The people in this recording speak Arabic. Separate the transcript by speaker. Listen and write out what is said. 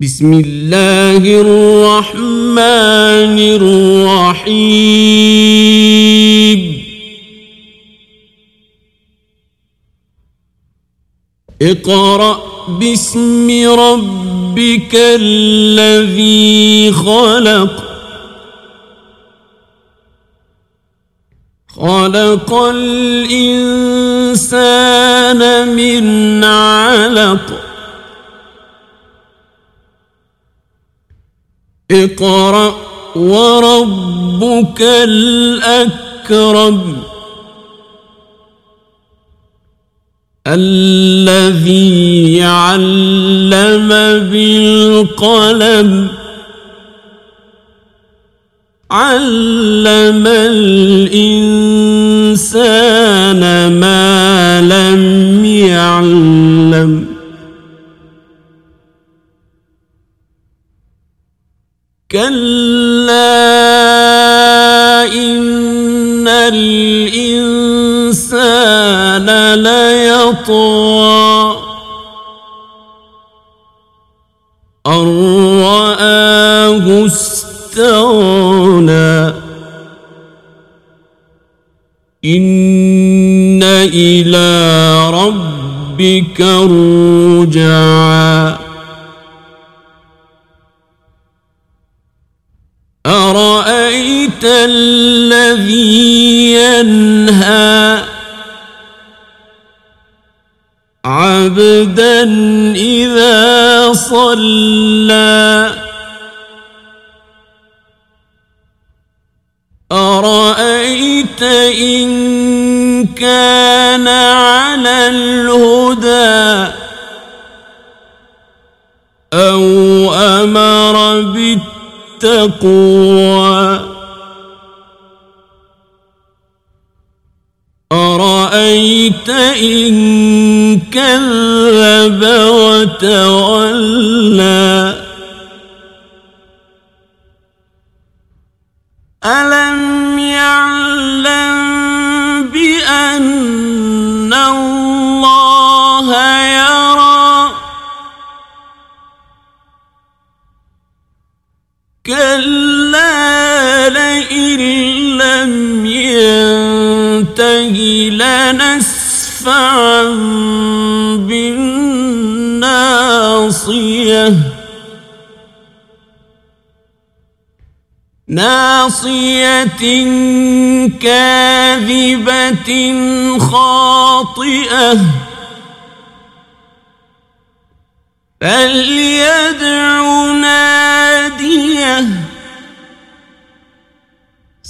Speaker 1: بسم اللہ الرحمن الرحیم اقرأ بسم ربك الذي خلق. خلق الإنسان من علق. اقرأ وربك الأكرم الذي علم بالقلم علم الإنسان كلا إن الإنسان ليطغى إن إلى ربك رجعا أرأيت الذي ينهى عبدا إذا صلى أرأيت إن كان على الهدى أو أمر بالتقوى والتقوى أرأيت إن كذب وتولى. ألا كلا لئن لم ينتهي لنسفعا بالناصية. ناصية كاذبة خاطئة. فليدعو